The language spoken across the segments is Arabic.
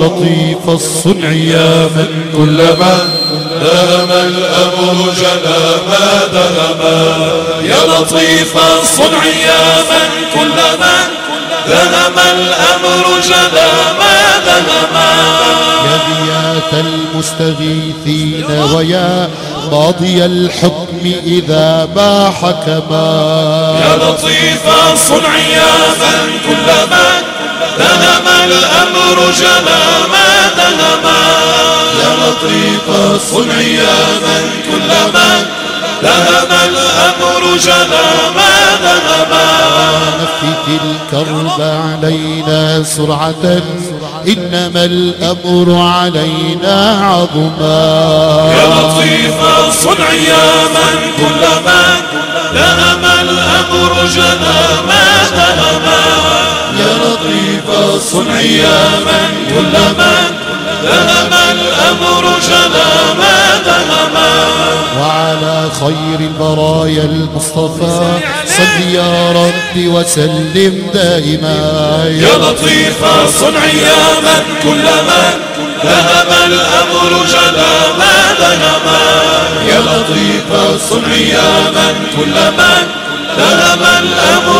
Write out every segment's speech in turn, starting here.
لطيف الصنع يا من كلما دام الأمر جلا ما دهما يا لطيف الصنع يا من كلما دهم الأمر جلا ما دهما يا غياث المستغيثين ويا قاضي الحكم إذا ما حكما. يا لطيف الصنع يا من كلما جلا ما دهما. يا لطيف الصنع يا من كلما. دهم الأمر جلا ما دهما. نفت الكرب علينا سرعة إنما الأمر علينا عظما. يا لطيف الصنع يا من كلما. شمس أياما كلما ذهب الأمر شلاما ذهبا وعلى خير البرايا المصطفى صل يا رب وسلم دائما. يا لطيف صنع يا من كلما ذهب الأمر جلاما ذهبا يا لطيف صنع يا من كلما ذهب الأمر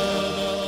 love.